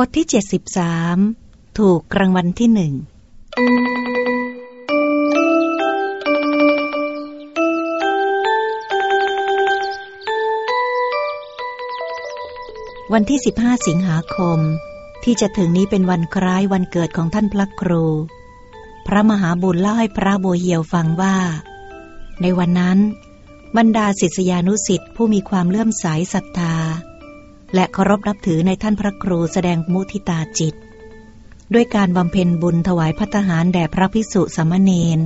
บทที่ 73 ถูกรางวัลที่หนึ่ง วันที่ 15 สิงหาคม ที่จะถึงนี้เป็นวันคล้ายวันเกิดของท่านพระครู พระมหาบุญเล่าให้พระโบเฮียวฟังว่า ในวันนั้น บรรดาศิษยานุสิ์ผู้มีความเลื่อมใสศรัทธา และเคารพนับถือในท่านพระครูแสดงมุทิตาจิต ด้วยการบำเพ็ญบุญถวายพัฒหารแด่พระภิกษุสามเณร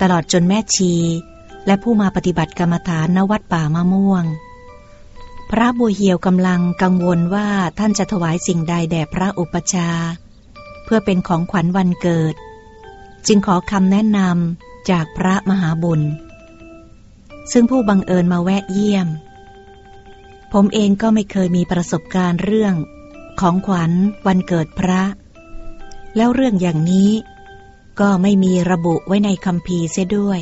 ตลอดจนแม่ชี และผู้มาปฏิบัติกรรมฐานณวัดป่ามะม่วง พระบัวเหียวกำลังกังวลว่าท่านจะถวายสิ่งใดแด่พระอุปชา เพื่อเป็นของขวัญวันเกิด จึงขอคำแนะนำจากพระมหาบุญ ซึ่งผู้บังเอิญมาแวะเยี่ยม ผมเองก็ไม่เคยมีประสบการณ์เรื่องของขวัญวันเกิดพระ แล้วเรื่องอย่างนี้ ก็ไม่มีระบุไว้ในคำพีเสียด้วย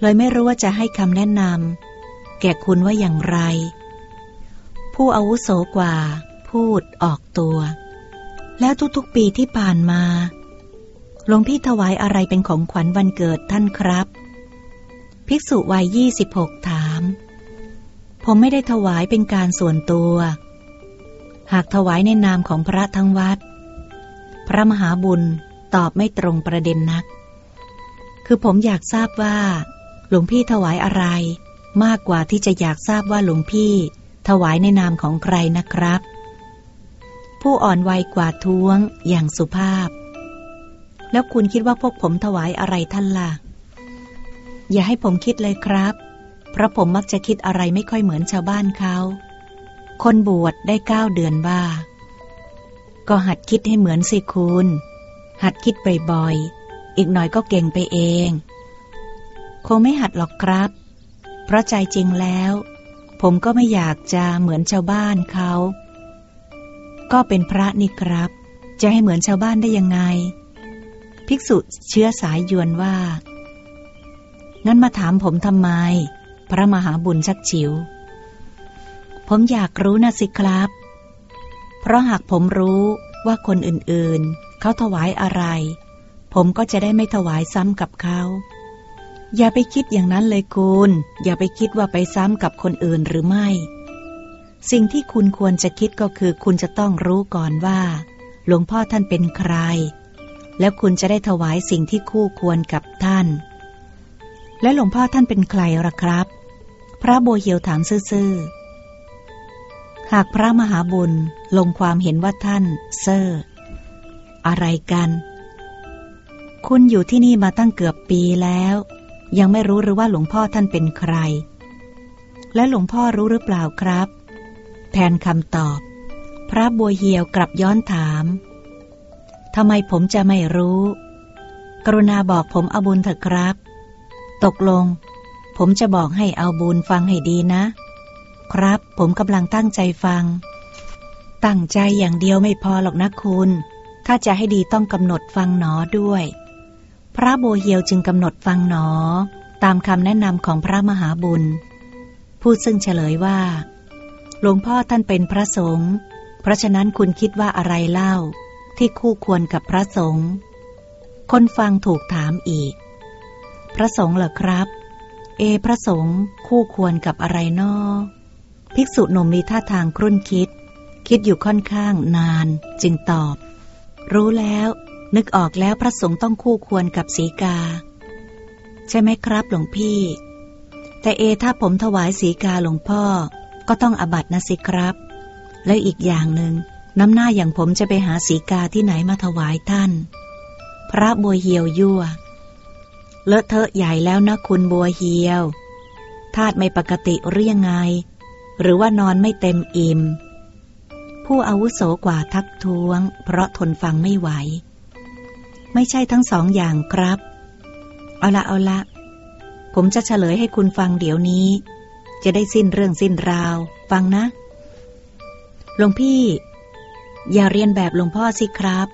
เลยไม่รู้ว่าจะให้คำแนะนำแก่คุณว่าอย่างไร ผู้อาวุโสกว่า พูดออกตัว แล้วทุกๆปีที่ผ่านมาหลวงพี่ถวายอะไรเป็นของขวัญวันเกิดท่านครับ ภิกษุวัยยี่สิบหกถาม ผมไม่ได้ถวายเป็นการส่วนตัว หากถวายในนามของพระทั้งวัด พระมหาบุญตอบไม่ตรงประเด็นนัก คือผมอยากทราบว่า หลวงพี่ถวายอะไร มากกว่าที่จะอยากทราบว่าหลวงพี่ ถวายในนามของใครนะครับ ผู้อ่อนวัยกว่าท้วงอย่างสุภาพ แล้วคุณคิดว่าพวกผมถวายอะไรท่านล่ะ อย่าให้ผมคิดเลยครับ เพราะผมมักจะคิดอะไรไม่ค่อยเหมือนชาวบ้านเขา คนบวชได้เก้าเดือนบ้า ก็หัดคิดให้เหมือนสิคุณ หัดคิดบ่อยๆ อีกหน่อยก็เก่งไปเอง คงไม่หัดหรอกครับ เพราะใจจริงแล้ว ผมก็ไม่อยากจะเหมือนชาวบ้านเขา ก็เป็นพระนี่ครับ จะให้เหมือนชาวบ้านได้ยังไง ภิกษุเชื้อสายยวนว่างั้นมาถามผมทำไม พระมหาบุญชักฉิวผมอยากรู้นะสิครับ เพราะหากผมรู้ว่าคนอื่นๆ เขาถวายอะไร ผมก็จะได้ไม่ถวายซ้ำกับเขา อย่าไปคิดอย่างนั้นเลยคุณ อย่าไปคิดว่าไปซ้ำกับคนอื่นหรือไม่ สิ่งที่คุณควรจะคิดก็คือคุณจะต้องรู้ก่อนว่า หลวงพ่อท่านเป็นใคร แล้วคุณจะได้ถวายสิ่งที่คู่ควรกับท่านและหลวงพ่อท่านเป็นใครล่ะครับ พระโบเฮียวถามซื่อๆ หากพระมหาบุญลงความเห็นว่าท่านเซอร์อะไรกัน คุณอยู่ที่นี่มาตั้งเกือบปีแล้ว ยังไม่รู้หรือว่าหลวงพ่อท่านเป็นใคร และหลวงพ่อรู้หรือเปล่าครับ แทนคำตอบ พระบัวเหียวกลับย้อนถามทำไมผมจะไม่รู้ กรุณาบอกผมอาบุญเถอะครับ ตกลง ผมจะบอกให้เอาบุญฟังให้ดีนะ ครับผมกำลังตั้งใจฟัง ตั้งใจอย่างเดียวไม่พอหรอกนะคุณ ถ้าจะให้ดีต้องกำหนดฟังหนอด้วย พระโบเฮียวจึงกำหนดฟังหนอ ตามคำแนะนำของพระมหาบุญ พูดซึ่งเฉลยว่า หลวงพ่อท่านเป็นพระสงฆ์เพราะฉะนั้นคุณคิดว่าอะไรเล่า ที่คู่ควรกับพระสงฆ์คนฟังถูกถามอีก พระสงฆ์เหรอครับ เอพระสงฆ์คู่ควรกับอะไรนอภิกษุหนุ่มมีท่าทางครุ่นคิด คิดอยู่ค่อนข้างนาน จึงตอบ รู้แล้ว นึกออกแล้วพระสงฆ์ต้องคู่ควรกับสีกา ใช่ไหมครับหลวงพี่ แต่เอถ้าผมถวายสีกาหลวงพ่อ ก็ต้องอบัตนะสิครับ และอีกอย่างหนึ่งน้ำหน้าอย่างผมจะไปหาสีกาที่ไหนมาถวายท่าน พระบัวเหียวยั่ว เลอะเทอะใหญ่แล้วนะคุณบัวเหียว ธาตุไม่ปกติหรือยังไง หรือว่านอนไม่เต็มอิ่ม ผู้อาวุโสกว่าทักท้วง เพราะทนฟังไม่ไหว ไม่ใช่ทั้งสองอย่างครับ เอาละเอาละ ผมจะเฉลยให้คุณฟังเดี๋ยวนี้ จะได้สิ้นเรื่องสิ้นราว ฟังนะหลวงพี่ อย่าเรียนแบบหลวงพ่อสิครับ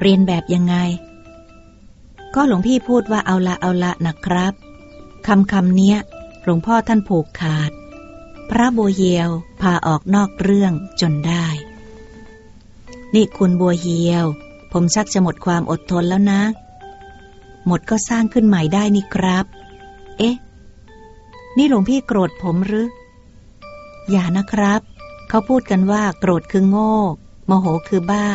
เรียนแบบยังไง ก็หลวงพี่พูดว่าเอาละเอาละนะครับคำคำเนี้ยหลวงพ่อท่านผูกขาด พระโบเยยวพาออกนอกเรื่องจนได้ นี่คุณบัวเหียวผมชักจะหมดความอดทนแล้วนะ หมดก็สร้างขึ้นใหม่ได้นี่ครับ เอ๊ะ นี่หลวงพี่โกรธผมหรือ อย่านะครับ เขาพูดกันว่าโกรธคือโง่ โมโหคือบ้า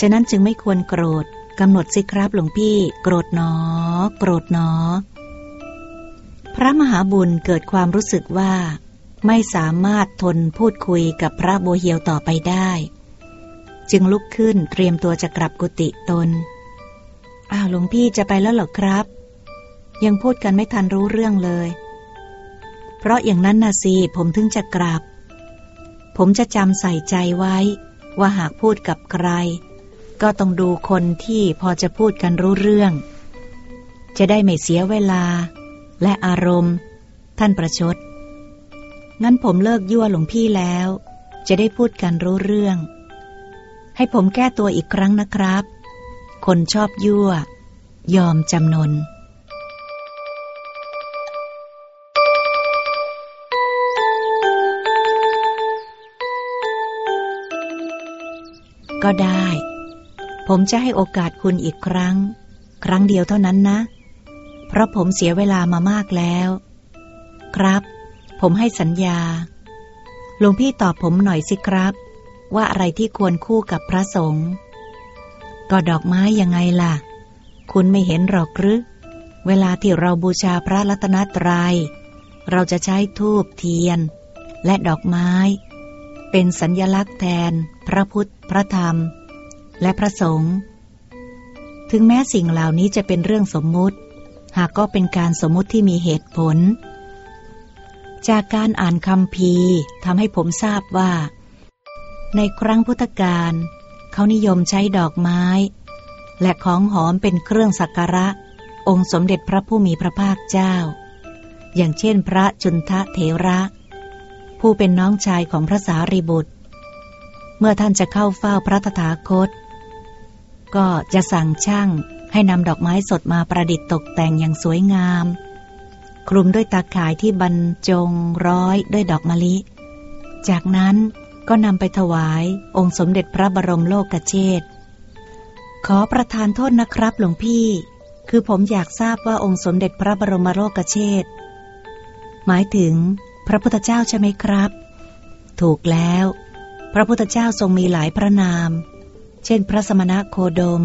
ฉะนั้นจึงไม่ควรโกรธ กำหนดสิครับหลวงพี่โกรธหนอ โกรธหนอ พระมหาบุญเกิดความรู้สึกว่า ไม่สามารถทนพูดคุยกับพระโบเฮียวต่อไปได้ จึงลุกขึ้นเตรียมตัวจะกลับกุฏิตน อ้าวหลวงพี่จะไปแล้วเหรอครับ ยังพูดกันไม่ทันรู้เรื่องเลย เพราะอย่างนั้นนาซีผมถึงจะกลับ ผมจะจำใส่ใจไว้ ว่าหากพูดกับใคร ก็ต้องดูคนที่พอจะพูดกันรู้เรื่อง จะได้ไม่เสียเวลา และอารมณ์ ท่านประชด งั้นผมเลิกยั่วหลวงพี่แล้ว จะได้พูดกันรู้เรื่อง ให้ผมแก้ตัวอีกครั้งนะครับ คนชอบยั่ว ยอมจำนนก็ได้ ผมจะให้โอกาสคุณอีกครั้ง ครั้งเดียวเท่านั้นนะ เพราะผมเสียเวลามามากแล้ว ครับ ผมให้สัญญาหลวงพี่ตอบผมหน่อยสิครับ ว่าอะไรที่ควรคู่กับพระสงฆ์ก็ดอกไม้ยังไงล่ะ คุณไม่เห็นหรอกหรือเวลาที่เราบูชาพระรัตนตรยัย เราจะใช้ทูบเทียน และดอกไม้ เป็นสัญญลักษณ์แทน พระพุทธ พระธรรม และพระสงฆ์ ถึงแม้สิ่งเหล่านี้จะเป็นเรื่องสมมุติ หากก็เป็นการสมมุติที่มีเหตุผล จากการอ่านคำพีทำให้ผมทราบว่า ในครั้งพุทธกาลเขานิยมใช้ดอกไม้ และของหอมเป็นเครื่องสักการะ องค์สมเด็จพระผู้มีพระภาคเจ้า อย่างเช่นพระจุนทะเถระ ผู้เป็นน้องชายของพระสารีบุตรเมื่อท่านจะเข้าเฝ้าพระตถาคต ก็จะสั่งช่างให้นำดอกไม้สดมาประดิษฐ์ตกแต่งอย่างสวยงาม คลุมด้วยตาข่ายที่บรรจงร้อยด้วยดอกมะลิ จากนั้นก็นำไปถวายองค์สมเด็จพระบรมโลกเชษขอประทานโทษนะครับหลวงพี่ คือผมอยากทราบว่าองค์สมเด็จพระบรมโลกเชษหมายถึงพระพุทธเจ้าใช่ไหมครับ ถูกแล้ว พระพุทธเจ้าทรงมีหลายพระนาม เช่น พระสมณะโคดม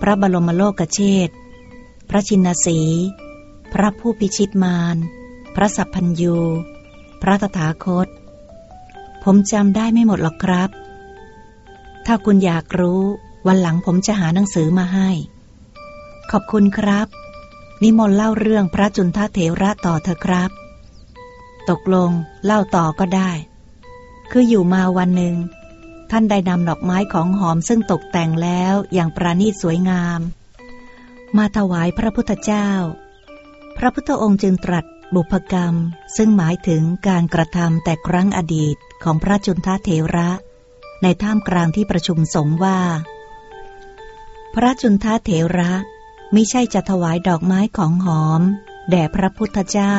พระบรมโลกเชษพระชินสี พระผู้พิชิตมาร พระสัพพัญยู พระตถาคต ผมจำได้ไม่หมดหรอกครับ ถ้าคุณอยากรู้วันหลังผมจะหาหนังสือมาให้ ขอบคุณครับ นิมนต์เล่าเรื่องพระจุนทเถระต่อเถอะครับ ตกลงเล่าต่อก็ได้ คืออยู่มาวันหนึ่ง ท่านได้นำดอกไม้ของหอมซึ่งตกแต่งแล้วอย่างประณีตสวยงาม มาถวายพระพุทธเจ้า พระพุทธองค์จึงตรัสบุพกรรม ซึ่งหมายถึงการกระทำแต่ครั้งอดีตของพระจุนทเถระ ในท่ามกลางที่ประชุมสงฆ์ว่า พระจุนทเถระไม่ใช่จะถวายดอกไม้ของหอม แด่พระพุทธเจ้า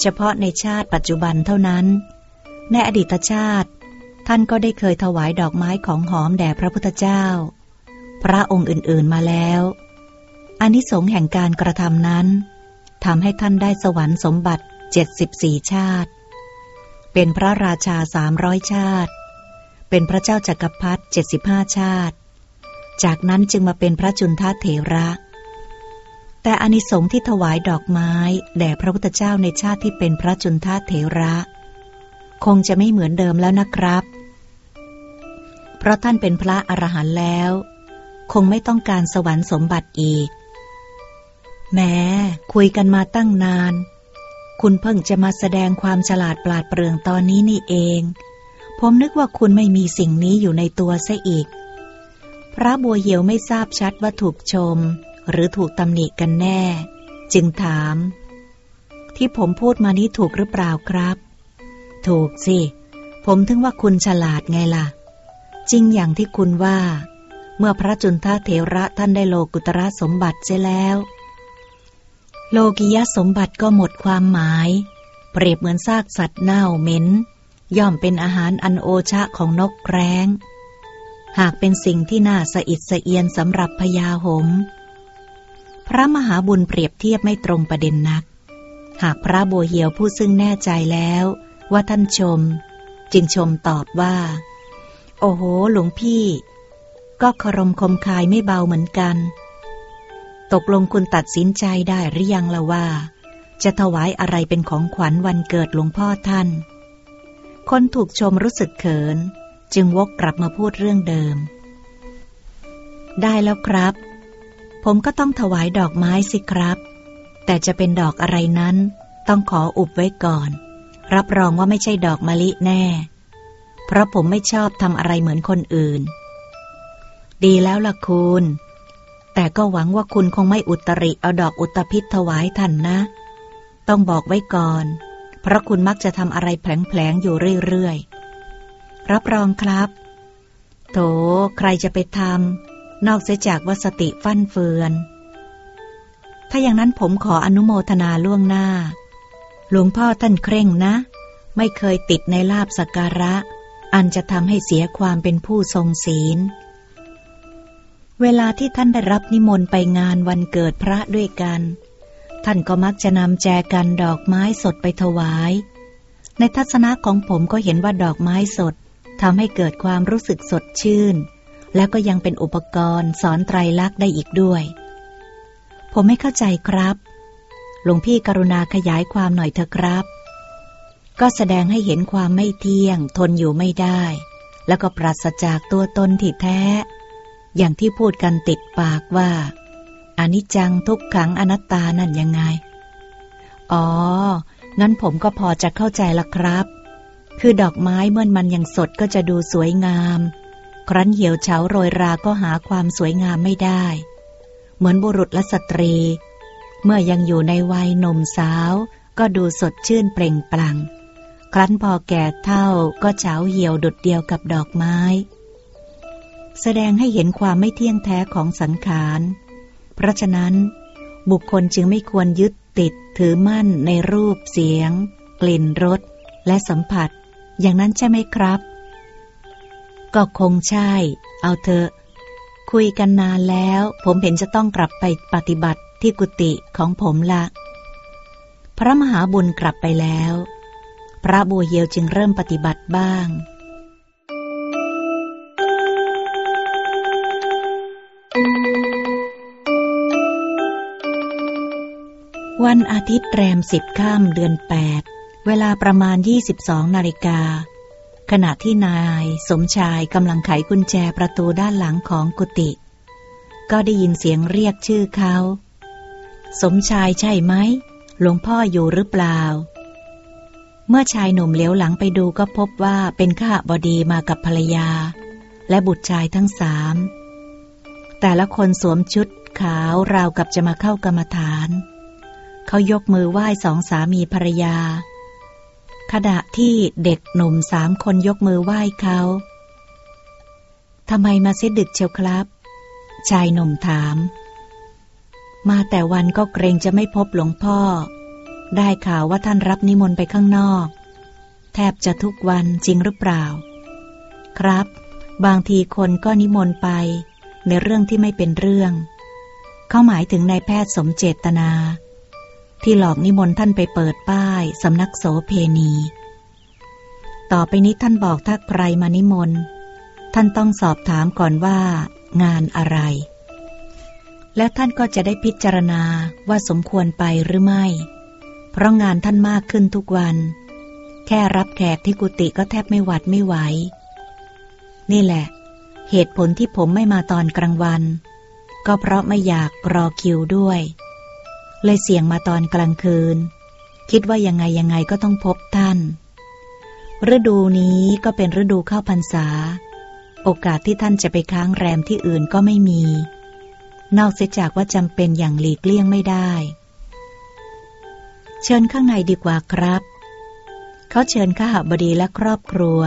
เฉพาะในชาติปัจจุบันเท่านั้น ในอดีตชาติ ท่านก็ได้เคยถวายดอกไม้ของหอมแด่พระพุทธเจ้า พระองค์อื่นๆมาแล้วอานิสงส์แห่งการกระทำนั้นทำให้ท่านได้สวรรค์สมบัติเจ็ดสิบสี่ชาติ เป็นพระราชาสามร้อยชาติ เป็นพระเจ้าจากักรพรรดิเจ็ดสิบห้าชาติ จากนั้นจึงมาเป็นพระจุนทเถระ แต่อานิสงส์ที่ถวายดอกไม้แด่พระพุทธเจ้าในชาติที่เป็นพระจุนทเถระ คงจะไม่เหมือนเดิมแล้วนะครับ เพราะท่านเป็นพระอรหันต์แล้ว คงไม่ต้องการสวรรค์สมบัติอีก แม้คุยกันมาตั้งนาน คุณเพิ่งจะมาแสดงความฉลาดปราดเปรื่องตอนนี้นี่เอง ผมนึกว่าคุณไม่มีสิ่งนี้อยู่ในตัวซะอีก พระบัวเหียวไม่ทราบชัดว่าถูกชม หรือถูกตำหนิกันแน่ จึงถาม ที่ผมพูดมานี้ถูกหรือเปล่าครับ ถูกสิ ผมถึงว่าคุณฉลาดไงล่ะ จริงอย่างที่คุณว่า เมื่อพระจุนทเถระท่านได้โลกุตระสมบัติเสียแล้ว โลกิยสมบัติก็หมดความหมาย เปรียบเหมือนซากสัตว์เน่าเหม็น ย่อมเป็นอาหารอันโอชะของนกแร้ง หากเป็นสิ่งที่น่าสะอิดสะเอียนสำหรับพญาหงพระมหาบุญเปรียบเทียบไม่ตรงประเด็นนัก หากพระโบเหียวผู้ซึ่งแน่ใจแล้ว ว่าท่านชม จึงชมตอบว่า โอ้โห หลวงพี่ ก็คารมคมคายไม่เบาเหมือนกัน ตกลงคุณตัดสินใจได้หรือยังละว่า จะถวายอะไรเป็นของขวัญวันเกิดหลวงพ่อท่าน คนถูกชมรู้สึกเขิน จึงวกกลับมาพูดเรื่องเดิม ได้แล้วครับ ผมก็ต้องถวายดอกไม้สิครับ แต่จะเป็นดอกอะไรนั้น ต้องขออุบไว้ก่อน รับรองว่าไม่ใช่ดอกมะลิแน่ เพราะผมไม่ชอบทำอะไรเหมือนคนอื่น ดีแล้วล่ะคุณ แต่ก็หวังว่าคุณคงไม่อุตริเอาดอกอุตภิษถวายท่านนะ ต้องบอกไว้ก่อน เพราะคุณมักจะทำอะไรแผลงๆอยู่เรื่อยๆ รับรองครับ โถใครจะไปทำนอกเสียจากว่าสติฟั่นเฟือน ถ้าอย่างนั้นผมขออนุโมทนาล่วงหน้า หลวงพ่อท่านเคร่งนะ ไม่เคยติดในลาบสักการะ อันจะทำให้เสียความเป็นผู้ทรงศีล เวลาที่ท่านได้รับนิมนต์ไปงานวันเกิดพระด้วยกัน ท่านก็มักจะนำแจกันดอกไม้สดไปถวาย ในทัศนะของผมก็เห็นว่าดอกไม้สดทำให้เกิดความรู้สึกสดชื่น แล้วก็ยังเป็นอุปกรณ์สอนไตรลักษณ์ได้อีกด้วย ผมไม่เข้าใจครับ หลวงพี่กรุณาขยายความหน่อยเถอะครับ ก็แสดงให้เห็นความไม่เที่ยง ทนอยู่ไม่ได้ แล้วก็ปราศจากตัวตนที่แท้ อย่างที่พูดกันติดปากว่าอนิจจังทุกขังอนัตตานั่นยังไง อ๋อ งั้นผมก็พอจะเข้าใจละครับ คือดอกไม้เมื่อมันยังสดก็จะดูสวยงาม ครั้นเหี่ยวเฉาโรยราก็หาความสวยงามไม่ได้ เหมือนบุรุษและสตรี เมื่อยังอยู่ในวัยหนุ่มสาว ก็ดูสดชื่นเปล่งปลั่ง ครั้นพอแก่เท่าก็เฉาเหี่ยวดุดเดียวกับดอกไม้ แสดงให้เห็นความไม่เที่ยงแท้ของสังขาร เพราะฉะนั้น บุคคลจึงไม่ควรยึดติดถือมั่นในรูปเสียง กลิ่นรสและสัมผัส อย่างนั้นใช่ไหมครับ ก็คงใช่ เอาเถอะ คุยกันนานแล้ว ผมเห็นจะต้องกลับไปปฏิบัติ ที่กุฏิของผมละ พระมหาบุญกลับไปแล้ว พระบัวเหียวจึงเริ่มปฏิบัติบ้างวันอาทิตย์แรมสิบข้ามเดือนแปดเวลาประมาณ 22 นาฬิกา ขณะที่นายสมชายกำลังไขกุญแจประตูด้านหลังของกุฏิก็ได้ยินเสียงเรียกชื่อเขา สมชายใช่ไหมหลวงพ่ออยู่หรือเปล่า เมื่อชายหนุ่มเลี้ยวหลังไปดูก็พบว่าเป็นข้าบดีมากับภรรยา และบุตรชายทั้งสาม แต่ละคนสวมชุดขาวราวกับจะมาเข้ากรรมฐาน เขายกมือไหว้สองสามีภรรยา ขณะที่เด็กหนุ่มสามคนยกมือไหว้เขาทำไมมาเสียดึกเชียวครับ ชายหนุ่มถาม มาแต่วันก็เกรงจะไม่พบหลวงพ่อ ได้ข่าวว่าท่านรับนิมนต์ไปข้างนอก แทบจะทุกวันจริงหรือเปล่า ครับ บางทีคนก็นิมนต์ไป ในเรื่องที่ไม่เป็นเรื่อง เขาหมายถึงนายแพทย์สมเจตนา ที่หลอกนิมนต์ท่านไปเปิดป้ายสำนักโสเพณี ต่อไปนี้ท่านบอกถ้าใครมานิมนต์ ท่านต้องสอบถามก่อนว่า งานอะไร แล้วท่านก็จะได้พิจารณาว่าสมควรไปหรือไม่ เพราะงานท่านมากขึ้นทุกวัน แค่รับแขกที่กุฏิก็แทบไม่หวัดไม่ไหว นี่แหละ เหตุผลที่ผมไม่มาตอนกลางวัน ก็เพราะไม่อยากรอคิวด้วย เลยเสี่ยงมาตอนกลางคืน คิดว่ายังไงยังไงก็ต้องพบท่าน ฤดูนี้ก็เป็นฤดูเข้าพรรษา โอกาสที่ท่านจะไปค้างแรมที่อื่นก็ไม่มี นอกเสียจากว่าจำเป็นอย่างหลีกเลี่ยงไม่ได้ เชิญข้างในดีกว่าครับ เขาเชิญข้าหบดีและครอบครัว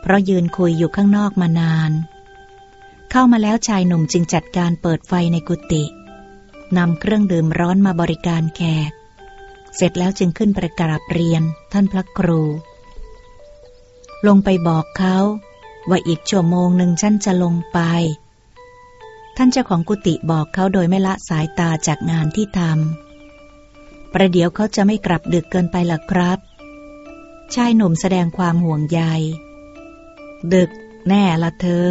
เพราะยืนคุยอยู่ข้างนอกมานาน เข้ามาแล้วชายหนุ่มจึงจัดการเปิดไฟในกุฏินำเครื่องดื่มร้อนมาบริการแขก เสร็จแล้วจึงขึ้นประกาบเรียนท่านพระครู ลงไปบอกเขาว่าอีกชั่วโมงหนึ่งฉันจะลงไป ท่านเจ้าของกุฏิบอกเขาโดยไม่ละสายตาจากงานที่ทำ ประเดี๋ยวเขาจะไม่กลับดึกเกินไปหรอครับ ชายหนุ่มแสดงความห่วงใย ดึกแน่ละเธอ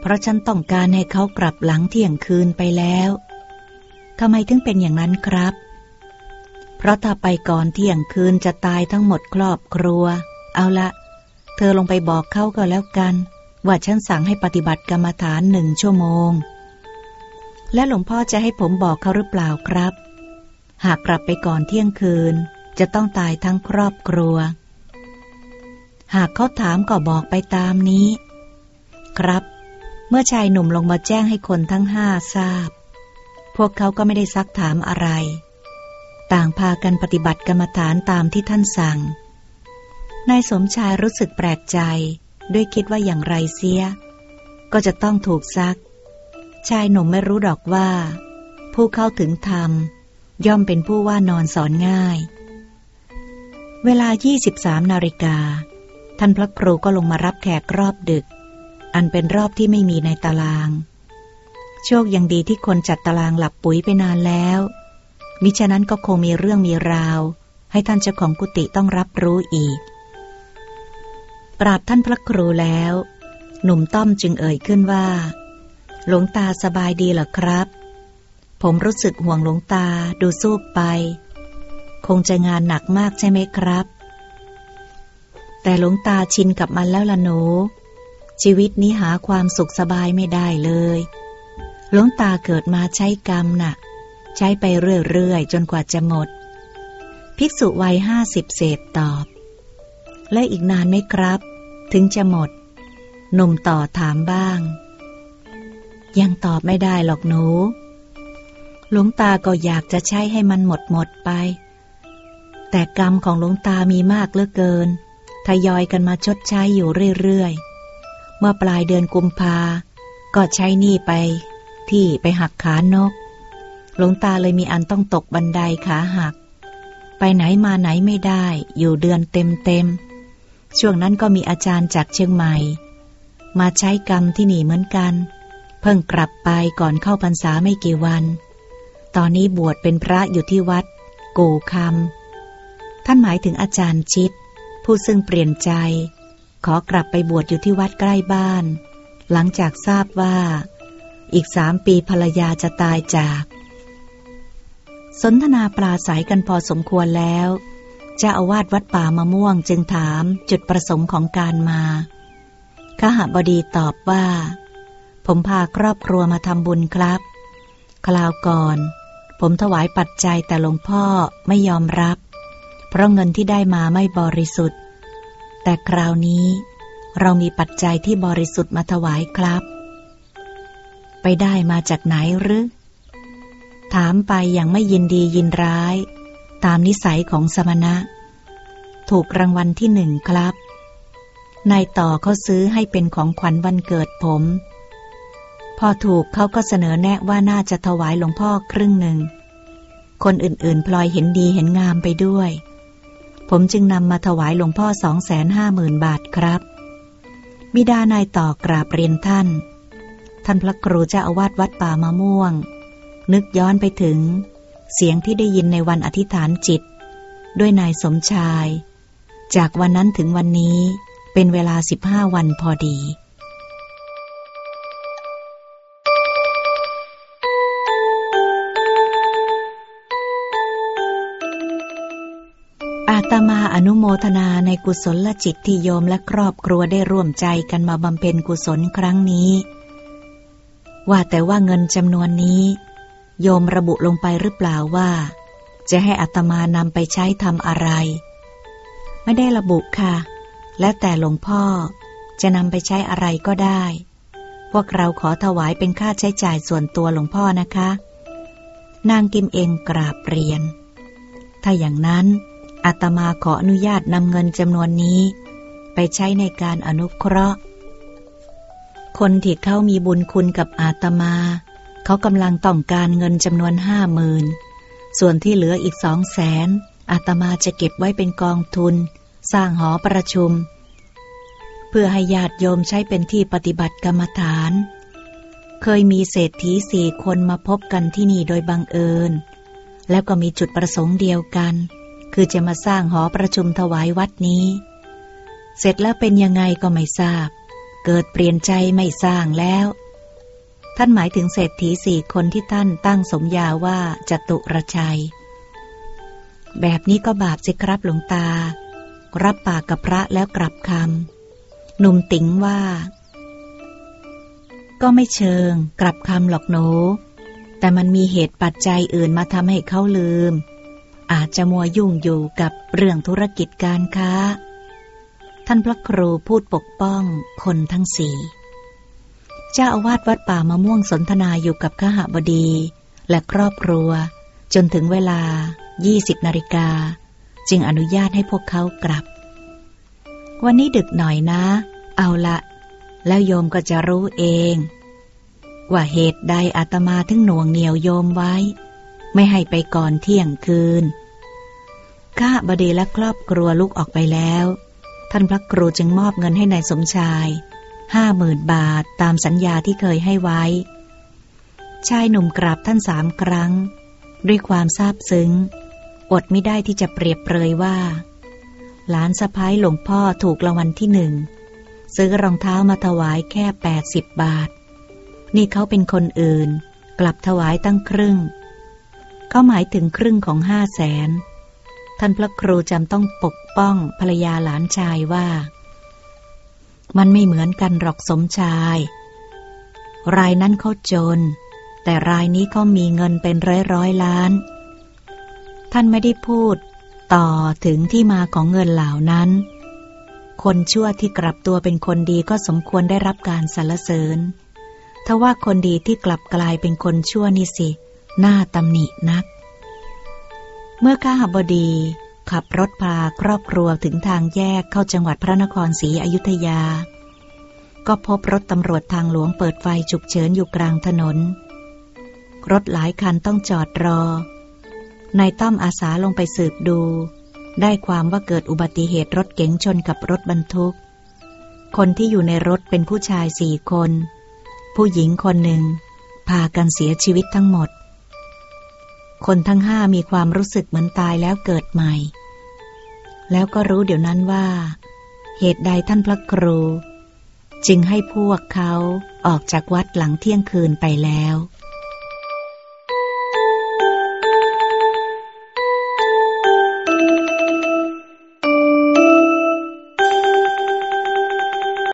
เพราะฉันต้องการให้เขากลับหลังเที่ยงคืนไปแล้ว ทำไมถึงเป็นอย่างนั้นครับ เพราะถ้าไปก่อนเที่ยงคืนจะตายทั้งหมดครอบครัว เอาละเธอลงไปบอกเขาก็แล้วกัน ว่าฉันสั่งให้ปฏิบัติกรรมฐานหนึ่งชั่วโมง และหลวงพ่อจะให้ผมบอกเขาหรือเปล่าครับ หากกลับไปก่อนเที่ยงคืน จะต้องตายทั้งครอบครัว หากเขาถามก็บอกไปตามนี้ ครับ เมื่อชายหนุ่มลงมาแจ้งให้คนทั้งห้าทราบ พวกเขาก็ไม่ได้ซักถามอะไร ต่างพากันปฏิบัติกรรมฐานตามที่ท่านสั่งนายสมชายรู้สึกแปลกใจ ด้วยคิดว่าอย่างไรเสีย ก็จะต้องถูกซัก ชายหนุ่มไม่รู้ดอกว่า ผู้เข้าถึงธรรม ย่อมเป็นผู้ว่านอนสอนง่าย เวลา 23 นาฬิกา ท่านพระครูก็ลงมารับแขกรอบดึก อันเป็นรอบที่ไม่มีในตาราง โชคยังดีที่คนจัดตารางหลับปุ๋ยไปนานแล้ว มิฉะนั้นก็คงมีเรื่องมีราว ให้ท่านเจ้าของกุฏิต้องรับรู้อีกกราบท่านพระครูแล้ว หนุ่มต้อมจึงเอ่ยขึ้นว่า หลวงตาสบายดีหรอครับ ผมรู้สึกห่วงหลวงตาดูสู้ไป คงจะงานหนักมากใช่ไหมครับ แต่หลวงตาชินกับมันแล้วล่ะหนู ชีวิตนี้หาความสุขสบายไม่ได้เลยหลวงตาเกิดมาใช้กรรมนะ่ะ ใช้ไปเรื่อยๆ จนกว่าจะหมด ภิกษุวัยห้าสิบเศษตอบ และอีกนานไหมครับ ถึงจะหมดหนุ่มต่อถามบ้าง ยังตอบไม่ได้หรอกหนู หลวงตาก็อยากจะใช้ให้มันหมดหมดไป แต่กรรมของหลวงตามีมากเหลือเกิน ทยอยกันมาชดใช้อยู่เรื่อยๆ เมื่อปลายเดือนกุมภา ก็ใช้หนี้ไป ที่ไปหักขานก หลวงตาเลยมีอันต้องตกบันไดขาหัก ไปไหนมาไหนไม่ได้ อยู่เดือนเต็มเต็มช่วงนั้นก็มีอาจารย์จากเชียงใหม่ มาใช้กรรมที่หนีเหมือนกัน เพิ่งกลับไปก่อนเข้าพรรษาไม่กี่วัน ตอนนี้บวชเป็นพระอยู่ที่วัดกูคำท่านหมายถึงอาจารย์ชิด ผู้ซึ่งเปลี่ยนใจ ขอกลับไปบวชอยู่ที่วัดใกล้บ้าน หลังจากทราบว่า อีกสามปีภรรยาจะตายจาก สนทนาปลาสายกันพอสมควรแล้วเจ้าอาวาสวัดป่ามะม่วงจึงถามจุดประสงค์ของการมาขหบดีตอบว่า ผมพาครอบครัวมาทำบุญครับ คราวก่อน ผมถวายปัจจัยแต่หลวงพ่อไม่ยอมรับ เพราะเงินที่ได้มาไม่บริสุทธิ์ แต่คราวนี้ เรามีปัจจัยที่บริสุทธิ์มาถวายครับ ไปได้มาจากไหนหรือ ถามไปอย่างไม่ยินดียินร้าย ตามนิสัยของสมณะ ถูกรางวัลที่หนึ่งครับนายต่อเขาซื้อให้เป็นของขวัญวันเกิดผม พอถูกเขาก็เสนอแนะว่าน่าจะถวายหลวงพ่อครึ่งหนึ่ง คนอื่นๆ พลอยเห็นดีเห็นงามไปด้วย ผมจึงนำมาถวายหลวงพ่อสองแสนห้าหมื่นบาทครับมิดานายต่อกราบเรียนท่าน ท่านพระครูเจ้าอาวาสวัดป่ามะม่วง นึกย้อนไปถึง เสียงที่ได้ยินในวันอธิษฐานจิต ด้วยนายสมชาย จากวันนั้นถึงวันนี้เป็นเวลาสิบห้าวันพอดี ตมาอนุโมทนาในกุศลจิตที่โยมและครอบครัวได้ร่วมใจกันมาบำเพ็ญกุศลครั้งนี้ ว่าแต่ว่าเงินจำนวนนี้ โยมระบุลงไปหรือเปล่าว่า จะให้อัตมานำไปใช้ทำอะไร ไม่ได้ระบุค่ะ แล้วแต่หลวงพ่อจะนำไปใช้อะไรก็ได้ พวกเราขอถวายเป็นค่าใช้จ่ายส่วนตัวหลวงพ่อนะคะ นางกิมเองกราบเรียน ถ้าอย่างนั้น อาตมาขออนุญาตนำเงินจำนวนนี้ ไปใช้ในการอนุเคราะห์ คนที่เขามีบุญคุณกับอาตมา เขากำลังต้องการเงินจำนวนห้าหมื่นส่วนที่เหลืออีกสองแสนอาตมาจะเก็บไว้เป็นกองทุน สร้างหอประชุม เพื่อให้ญาติโยมใช้เป็นที่ปฏิบัติกรรมฐาน เคยมีเศรษฐีสี่คนมาพบกันที่นี่โดยบังเอิญ แล้วก็มีจุดประสงค์เดียวกัน คือจะมาสร้างหอประชุมถวายวัดนี้ เสร็จแล้วเป็นยังไงก็ไม่ทราบ เกิดเปลี่ยนใจไม่สร้างแล้ว ท่านหมายถึงเศรษฐีสี่คนที่ท่านตั้งสมญาว่าจตุรชัย แบบนี้ก็บาปสิครับหลวงตา รับปากกับพระแล้วกลับคำหนุ่มติ๋งว่า ก็ไม่เชิง กลับคำหรอกหนูแต่มันมีเหตุปัจจัยอื่นมาทำให้เขาลืม อาจจะมัวยุ่งอยู่กับเรื่องธุรกิจการค้า ท่านพระครูพูดปกป้องคนทั้งสี่เจ้าอาวาสวัดป่ามะม่วงสนทนาอยู่กับขหบดีและครอบครัว จนถึงเวลา 20นาฬิกา จึงอนุญาตให้พวกเขากลับ วันนี้ดึกหน่อยนะ เอาละ แล้วโยมก็จะรู้เอง ว่าเหตุใดอาตมาถึงหน่วงเหนียวโยมไว้ ไม่ให้ไปก่อนเที่ยงคืน ข้าบดีและครอบครัวลุกออกไปแล้ว ท่านพระครูจึงมอบเงินให้ในายสมชายห้าหมื่นบาทตามสัญญาที่เคยให้ไว้ ชายหนุ่มกราบท่านสามครั้ง ด้วยความซาบซึ้ง อดไม่ได้ที่จะเปรียบเปรยว่า หลานสะพ้ายหลวงพ่อถูกรางวัลที่หนึ่ง ซื้อรองเท้ามาถวายแค่แปดสิบบาท นี่เขาเป็นคนอื่น กลับถวายตั้งครึ่ง เขาหมายถึงครึ่งของห้าแสน ท่านพระครูจำต้องปกป้องภรรยาหลานชายว่า มันไม่เหมือนกันหรอกสมชาย รายนั้นเขาจน แต่รายนี้เขามีเงินเป็นร้อยร้อยล้าน ท่านไม่ได้พูด ต่อถึงที่มาของเงินเหล่านั้น คนชั่วที่กลับตัวเป็นคนดีก็สมควรได้รับการสรรเสริญทว่าคนดีที่กลับกลายเป็นคนชั่วนี่สิ หน้าตำหนินัก เมื่อข้าหบดี ขับรถพาครอบครัวถึงทางแยกเข้าจังหวัดพระนครศรีอยุธยา ก็พบรถตำรวจทางหลวงเปิดไฟฉุกเฉินอยู่กลางถนน รถหลายคันต้องจอดรอนายต้อมอาสาลงไปสืบดู ได้ความว่าเกิดอุบัติเหตุรถเก๋งชนกับรถบรรทุก คนที่อยู่ในรถเป็นผู้ชายสี่คน ผู้หญิงคนหนึ่งพากันเสียชีวิตทั้งหมด คนทั้งห้ามีความรู้สึกเหมือนตายแล้วเกิดใหม่ แล้วก็รู้เดี๋ยวนั้นว่า เหตุใดท่านพระครู จึงให้พวกเขาออกจากวัดหลังเที่ยงคืนไปแล้ว